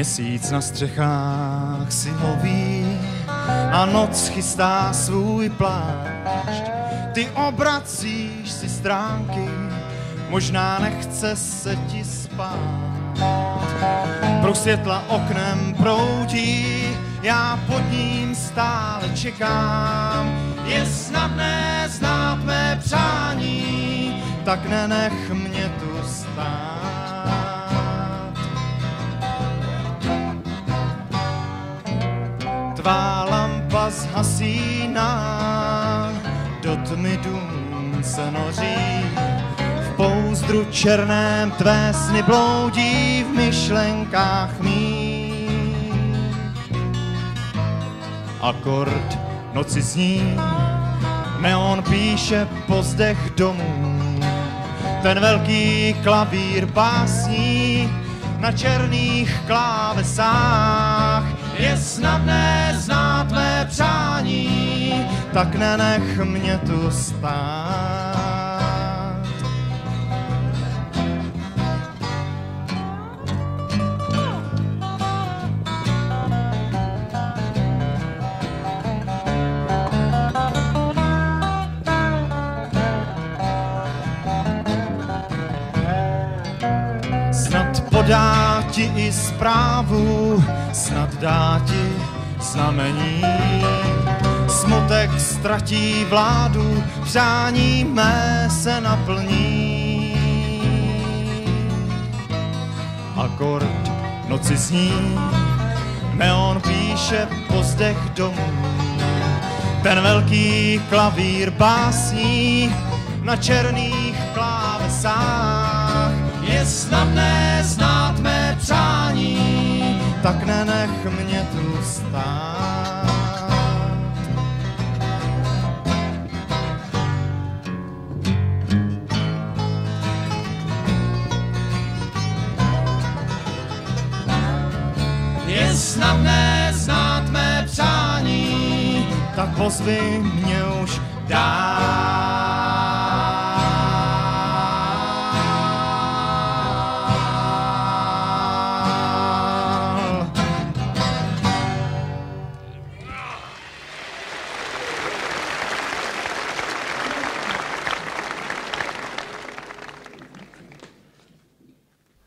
Měsíc na střechách si hoví a noc chystá svůj plášť. Ty obracíš si stránky, možná nechce se ti spát. Pro světla oknem proutí, já pod ním stále čekám. Je snadné znát mé přání, tak nenech mě tu stát. Tvá lampa zhasíná, do tmy dům se noří. V pouzdru černém tvé sny bloudí v myšlenkách mých. Akord noci zní, neon píše pozdech domů. Ten velký klavír básní na černých klávesách. Je snadné znát mé přání, tak nenech mě tu stát. Podá ti i zprávu, snad dá ti znamení. Smutek ztratí vládu, přání mé se naplní. Akord noci zní, neon píše pozdech domů. Ten velký klavír básní na černých klávesách. Je snadné znát tak nenech mě tu stát. Je snadné znát mé přání, tak pozvi mě už dál.